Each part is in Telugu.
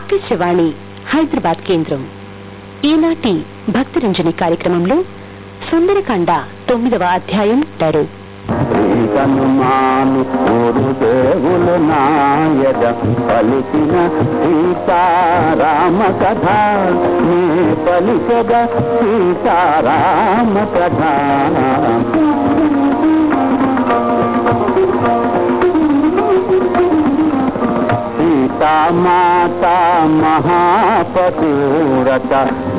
ఆకాశవాణి హైదరాబాద్ కేంద్రం. ఈనాటి భక్తరంజని కార్యక్రమంలో సుందరకాండ తొమ్మిదవ అధ్యాయం టారు శ్రీహనుమాను గురుదేవులు నాయద పలికిన సీతారామ కథ నీ పలికద సీతారామ కథ మాతా మాతా మహాపతివ్రత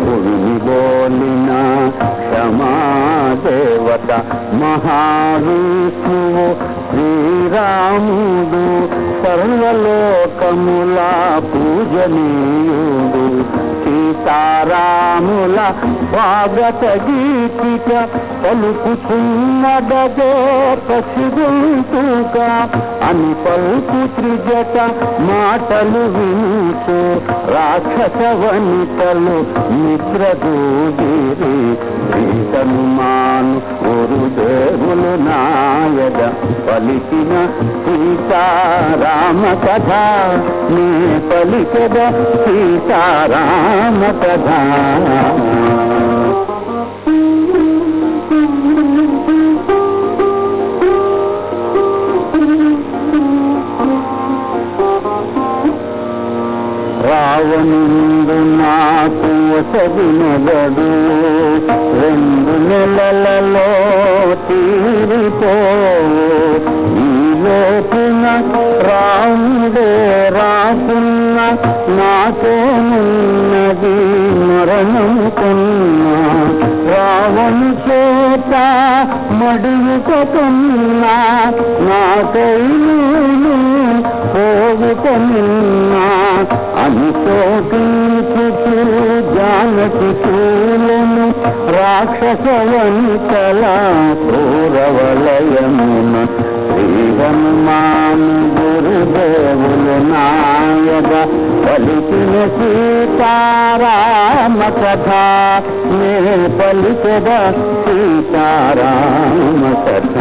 భూమి బోలిన క్షమాదేవత మహావిష్ణువు శ్రీరాముడు సర్వలోకముల పూజనీయుడు సీతారాముల స్వాగత గీతిక పలుకుతున్నదే పసిగుంటుక అని పలుకు త్రిజట మాటలు వినుచు రాక్షస వనితలు నిద్ర దూగిరి శ్రీహనుమాను గురుదేవులు నాయద పలికిన సీతారామ కథ. నీ పలికద సీతారామ కథ. రావణుండు నాకు వసగినగడు రెండు నెలలలో తీరిపో ఈ రాముడే రాకున్న నాకేమున్నది మరణముకున్నా రావణు చేత మడుగుకున్నా నాకైను పోగుకున్నా అనుకోటించుచు జానకి చూలను రాక్షసవనితల పూరవలయమున శ్రీ హనుమాను గురుదేవులు నాయక పలికిన సీతారామ కథ నే పలికద సీతారామ కథ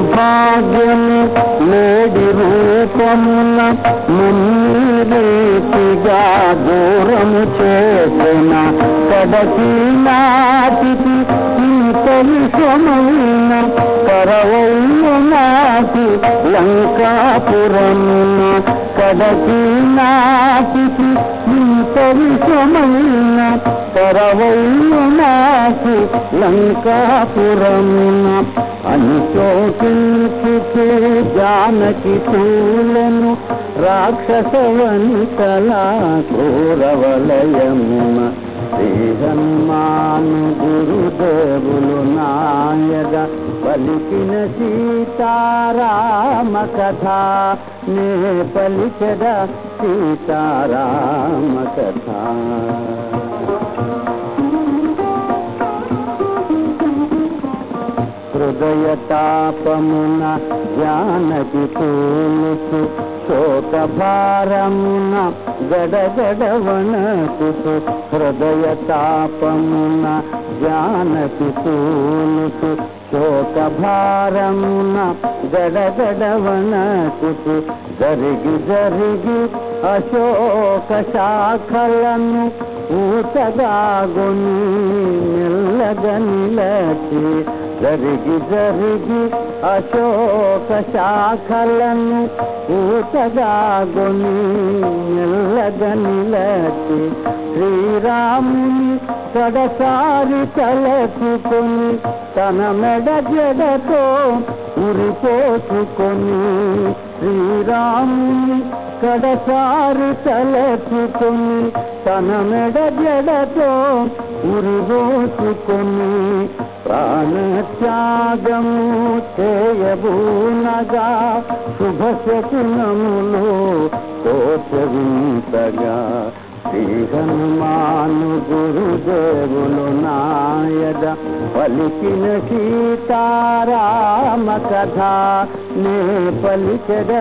దౌర్భాగ్యము నేడి రూపమున మున్నీరీతిగా దూరము చేసిన కడకి నాటికి ఇంతని సమయన కరవైన నాటి లంకాపురమున కడకి నాటికి ఇంతని సమయన కరవైన నాటి లంకాపురమున అనుశోకించుకే జానకి పూలను రాక్షసవంతలా కూరవలయమున శ్రీహన్మాను గురుదేవులు నాయక పలికిన సీతారామ కథ. నే పలికద సీతారామ కథ. హృదయ తాపమున జ్ఞానది తోలుసు శోక భారమున గడగడ హృదయ తాపమున జ్ఞానది తోలుసు శోక భారమున గడగడ జరిగి జరిగి అశోక శాఖలను ఊతగాగుని మెల్లగా నిలచి జరిగి జరిగి అశోక శాఖలను ఊతగాగుని మెల్లగా శ్రీరాముని కడసారి తలచుకొని తన మెడ జడతో ఉరిపోసుకొని శ్రీరాముని కడసారి తలచుకొని తన మెడ జడతో ఉరిపోసుకొని ప్రాణత్యాగము చేయబూనగా శుభ శకునములు కోచవింతగా శ్రీ గురుదేవులు నాయద పలికిన సీతారామ కథ నే పలికద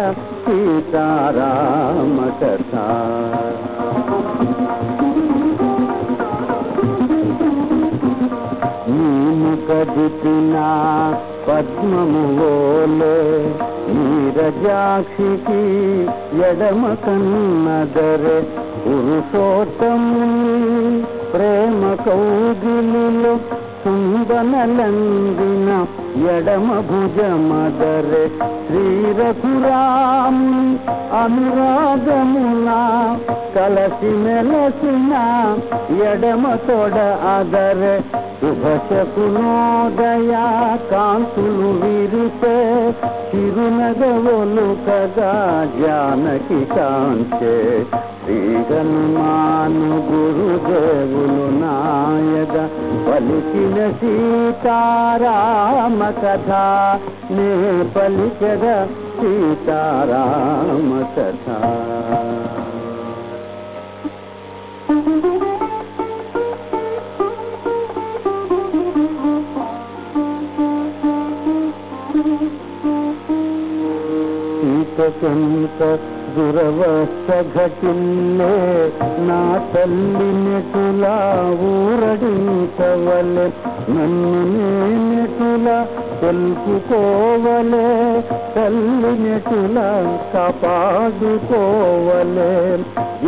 సీతారామ కథ కదిపిన పద్మములోలే. నీరజాక్షికి ఎడమ కన్నదరే. పురుషోత్తముని ప్రేమ కౌగిలిలో సుందనలందిన ఎడమ భుజమదరే. శ్రీరఘురాం అనురాగమున కలసి మెలసిన ఎడమ తొడ అదరే. శుభశకునోదయ కాంతులు విరిసే చిరునగవలు కదా జానకి కాంచే శ్రీగన్మాను గురుదేవులు నాయక పలికిన సీతారామ కథ నే పలికద సీతారామ కథ సీతకంత దురవస్థ ఘటిల్లే నా తల్లి నెటులా ఊరడించవలె నన్ను నేనెటులా తెలుపుకోవలే తల్లి నెటులా కాపాడుకోవలే.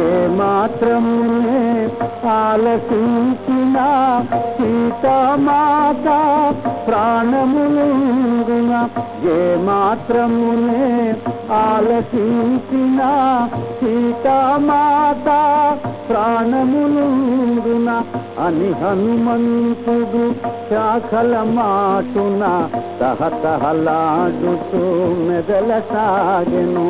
ఏ మాత్రమునే ఆలసించిన సీతామాత ప్రాణములుంగున ఏ మాత్రమునే ఆలసించిన సీతామాత ప్రాణములుంగున అని హనుమంతుడు శాఖల మాటున తహతహలాడుతూ మెదల సాగెను.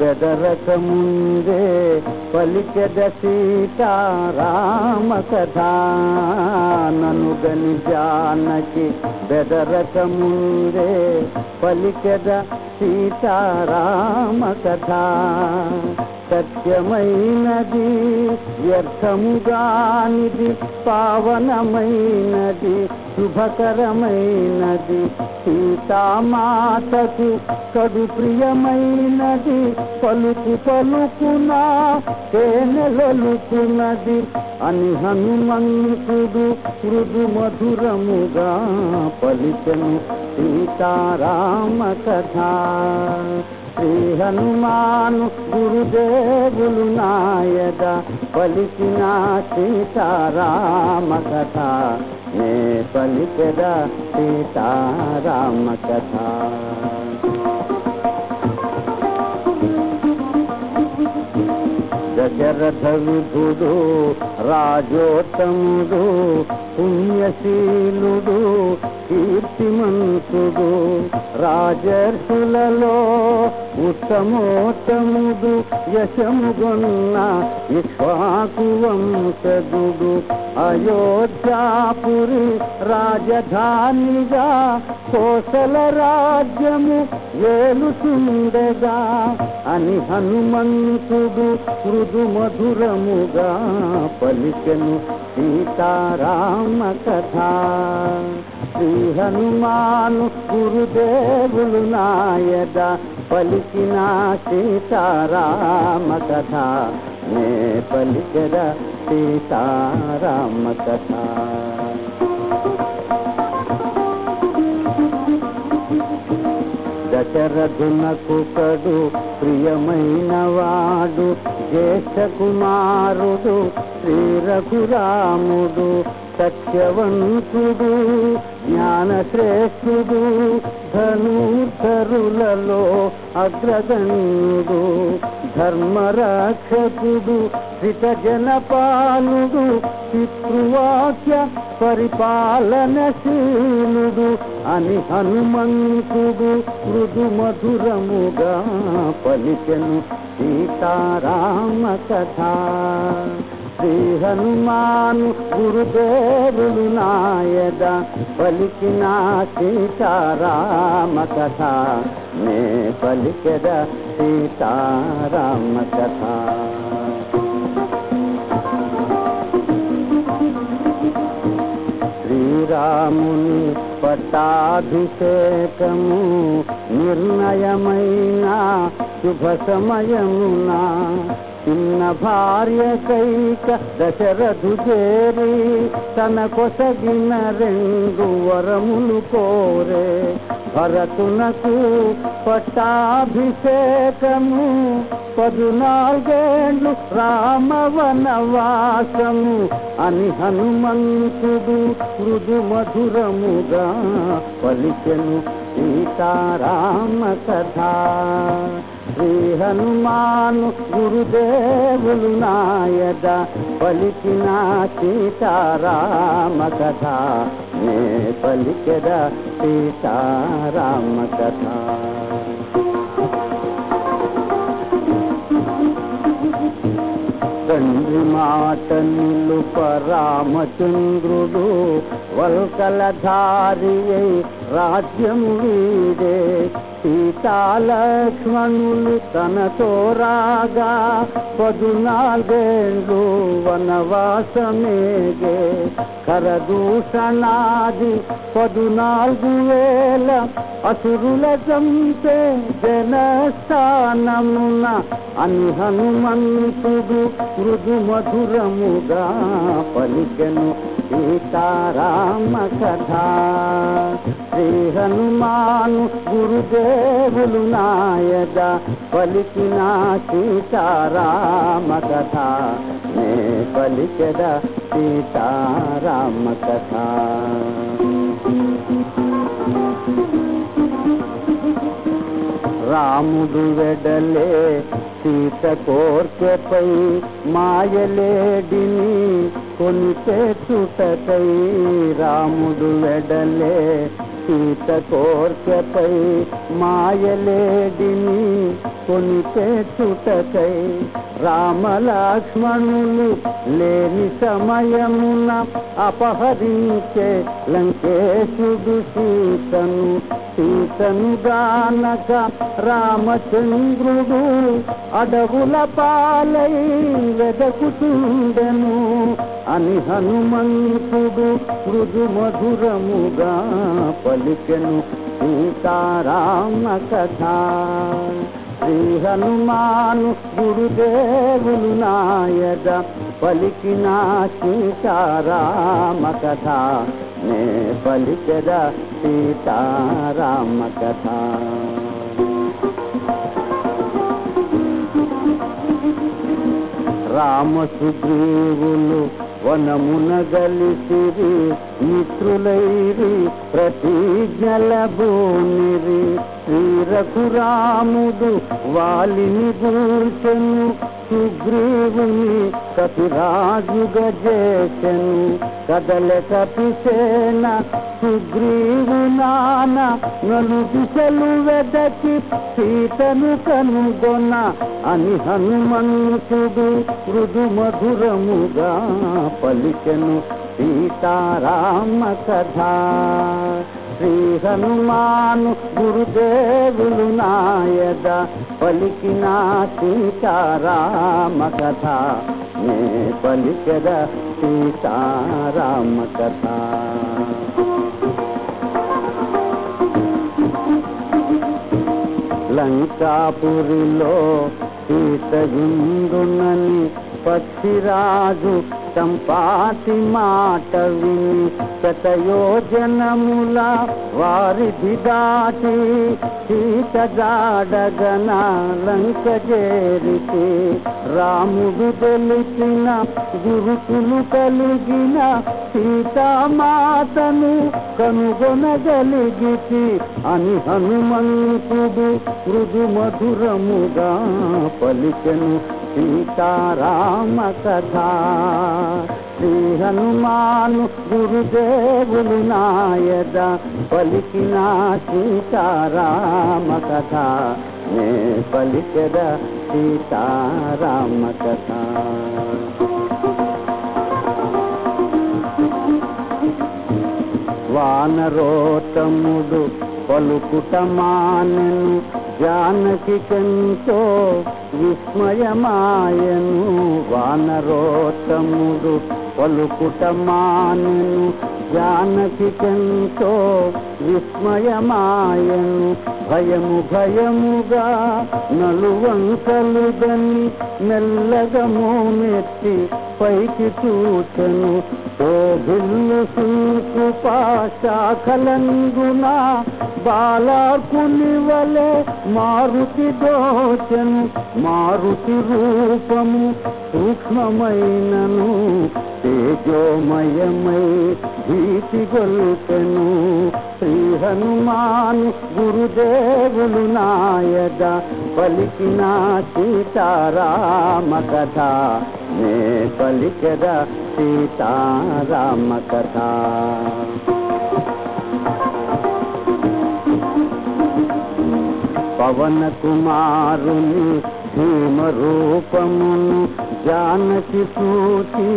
బెదరక ముందే పలికెద సీతారామ కథ ననుగని జానకి బెదరక ముందే పలికెద సీతారామ కథ సత్యమైనది వ్యర్థముగానిది పావనమైనది శుభకరమైనది సీతామాతకు కడు ప్రియమైనది పలుకు పలుకునా తేనెలలుకున్నది అని హనుమంతుడు మృదు మధురముగా పలికను సీతారామ కథ శ్రీ హనుమాను గురుదేవులు నాయద పలికిన సీతారామ కథ. నే పలికద సీతారామ కథ. దశరథ విధుడు రాజోత్తముడు పుణ్యశీలుడు కీర్తిమంతుడు రాజర్షులలో ఉత్తమోత్తముడు యశముగొన్న ఇక్ష్వాకు వంశదుడు అయోధ్యాపురి రాజధానిగా కోసల రాజ్యము వేలుతుండగా అని హనుమంతుడు మృదు మధురముగా పలికెను సీతారామ కథ. శ్రీ హనుమాను గురుదేవులు నాయద పలికిన సీతారామ కథ. నే పలికద సీతారామ కథ. దశరథునకు కడు ప్రియమైన వాడు జ్యేష్ఠ కుమారుడు శ్రీ రఘురాముడు సత్యవంతుడు. జ్ఞానశ్రేష్ఠుడు ధనుధరులలో అగ్రగణ్యుడు ధర్మరక్షకుడు హితజనపాలుడు పితృవాక్య పరిపాలనశీలుడు అని హనుమంతుడు మృదు మధురముగా పలికెను సీతారామ కథ శ్రీ హనుమాను గురుదేవులు నాయద పలికిన సీతారామ కథ. నే పలికెద సీతారామ కథ. శ్రీరాముని పట్టాభిషేకము నిర్ణయమైన శుభ సమయమునా? చిన్న భార్య కైక దశరథు చేరి తన కొసగిన రెండు వరములు కోరే. భరతునకు పట్టాభిషేకము పదునాలుగేళ్ళు రామవనవాసము అని హనుమంతుడు మృదు మధురముగా పలికెను సీతారామ కథ. శ్రీ హనుమాను గురుదేవులు నాయద పలికిన సీతారామ కథ. నే పలికెద సీతారామ కథ. తండ్రి మాట నిలుప రామచంద్రుడు వల్కలధారి రాజ్యం వీడే. సీతాలక్ష్మణులు తనతో రాగా పదునాలుగేళ్ళు వనవాసమేగే. కరదూషణాది పదునాలుగు వేల అసురుల చంపే జనస్థానమున అని హనుమంతుడు మృదు మధురముగా పలికెను సీతారామ కథ. శ్రీ హనుమాను గురుదే దేవులు నాయద పలికిన సీతారామ కథ. నే పలికద సీతారామ కథ. రాముడు వెడలే సీత కోర్కెపై మాయలేడిని కొని తెచ్చుటకై రాముడు వెడలే సీత కోర్కెపై మాయలేడిని కొని తెచ్చుటకై రామలక్ష్మణులు లేని సమయమున అపహరించే లంకేశుడు సీతను. సీతను గానక రామచంద్రుడు అడవుల పాలై వెదకుతుండెను అని హనుమంతుడు మృదు మధురముగా పలికెను సీతారామ కథ. శ్రీ హనుమాను గురుదేవులు నాయద పలికిన సీతారామ కథ. నే పలికద సీతారామ కథ. రామ సుగ్రీవులు వనమున గలిసిరి మిత్రులైరి ప్రతిజ్ఞల భూమిరి. శ్రీరఘురాముడు వాలిని గూర్చెను సుగ్రీవుని కపిరాజుగ చేసెను కదల కపిసేన సుగ్రీవు నాన నలు దిశలు వెదకి సీతను కనుగొన అని హనుమంతుడు మృదు మధురముగా పలికెను సీతారామ కథ శ్రీ హనుమాను గురుదేవులు నాయద పలికిన సీతారామ కథ. నే పలికద సీతారామ కథ. లంకాపురిలో సీతయుందునని పక్షిరాజు చంపాతి మాట విని శతయోజనముల వారిధి దాటి సీత జాడగన లంక చేరితే రాముడు తెలిసిన గురుకులు కలిగిన సీతామాతను కనుగొనగలిగితి అని హనుమంతుడు మృదు మధురముగా పలికెను. సీతారామ కథ శ్రీ హనుమాను గురుదేవులు నాయద పలికిన సీతారామ కథ నే పలికద సీతారామ కథ వానరోతముడు పలుకుటమానను జానకి కంచో విస్మయమాయను వానరోత్తముడు పలుకుట మానెను జానకి కంచో విస్మయమాయను భయము భయముగా నలువంకలుగని మెల్లగము నెత్తి పైకి చూచను ఓ బిల్లు సూకు పాశాఖలంగున బాలాకుని వలె మారుతి దోచను మారుతి రూపము సూక్ష్మమైనను తేజోమయమై భీతి గొల్పెను. శ్రీ హనుమాన్ గురుదేవులు నాయద పలికిన సీతారామ కథ. నే పలికద సీతారామ కథ పవన కుమారుని భీమ రూపమును జానకి సూచి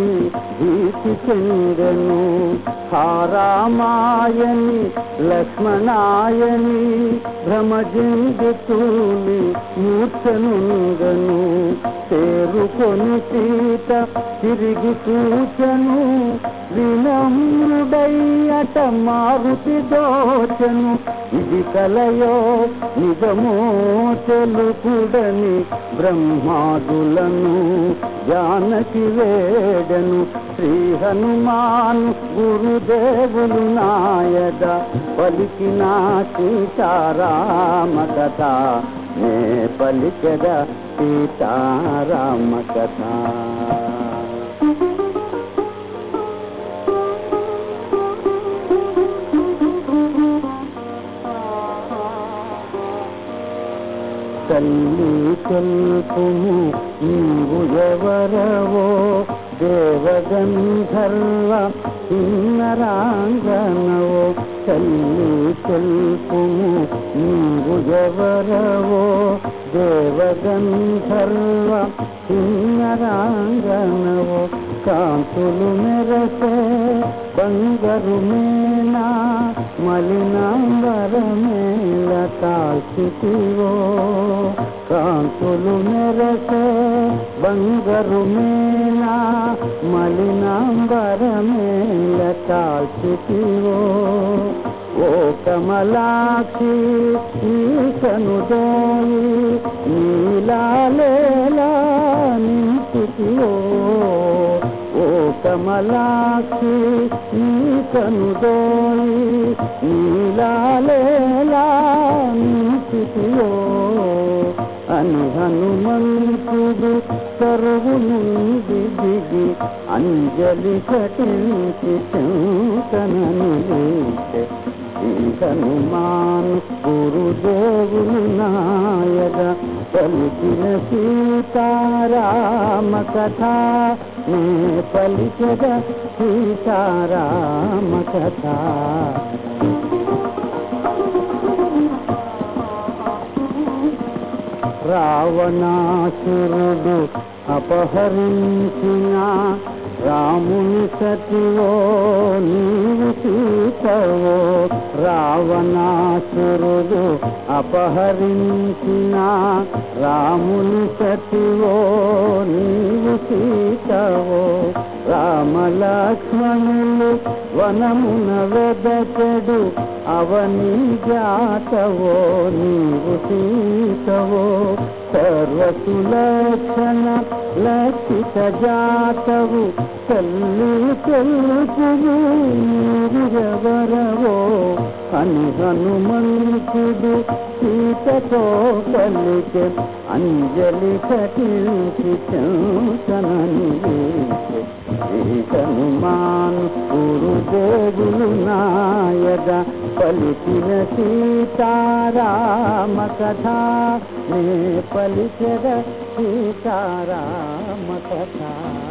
భీతి చెందను. హారామాయని లక్ష్మణాయని భ్రమజిందుతూని మూర్ఛనుంగను చేరుకొని సీత తిరిగి చూచను వినమ్రుడయ్యట మారుతి దోచను ఇది కలయో నిజమో తెలుపుడని బ్రహ్మాదులను జానకి వేడను. శ్రీ హనుమాన్ గురుదేవులు నాయద పలికిన సీతారామ కథ నే పలికద సీతారామ కథ తల్లి తెలుపుము నీవు ఎవరవో? దేవగంధర్వ చిన్నరాంగనవో తల్లి తెలుపుము నీవు ఎవరవో? దేవగంధర్వ చిన్నరాంగనవో కాంతులు మెరసే బంగరు మేనా మలినాంబరమేల కాల్చితివో కాంతులు మెరసే బంగరు మేనా మలినాంబరమేల కాల్చితివో? ఓ కమలాక్షి ఈశను దోయి నీలాలేలా నింపితివో? ఓ కమలాక్షి ఈశను దోయి నీలాలేలా నింపితివో అని హనుమంతుడు సరువు నుండి దిగి అంజలి కటించి శంకనను లేచె. ఈ హనుమాన్ గురుదేవులు నాయక పలికిన సీతారామ కథ నే పలికద సీతారామ కథ రావణాసురుడు అపహరించిన రాముని సతివో నీవు సీతవో రావణాసురుడు అపహరించిన రాముని సతివో నీవు సీతవో రామలక్ష్మణులు వనమున వెదకడు అవని జాతవో. నీవు సీత సర్వసులక్షణ లక్షిత జాతవు తల్లి తెలుపువు నీరుగవరవో అని హనుమంతుడు సీతతో పలికే అంజలి కటించి చంతనని హనుమాన్ గురుదేవులు నాయద పలికిన సీతారామ కథ. నే పలికద సీతారామ కథ.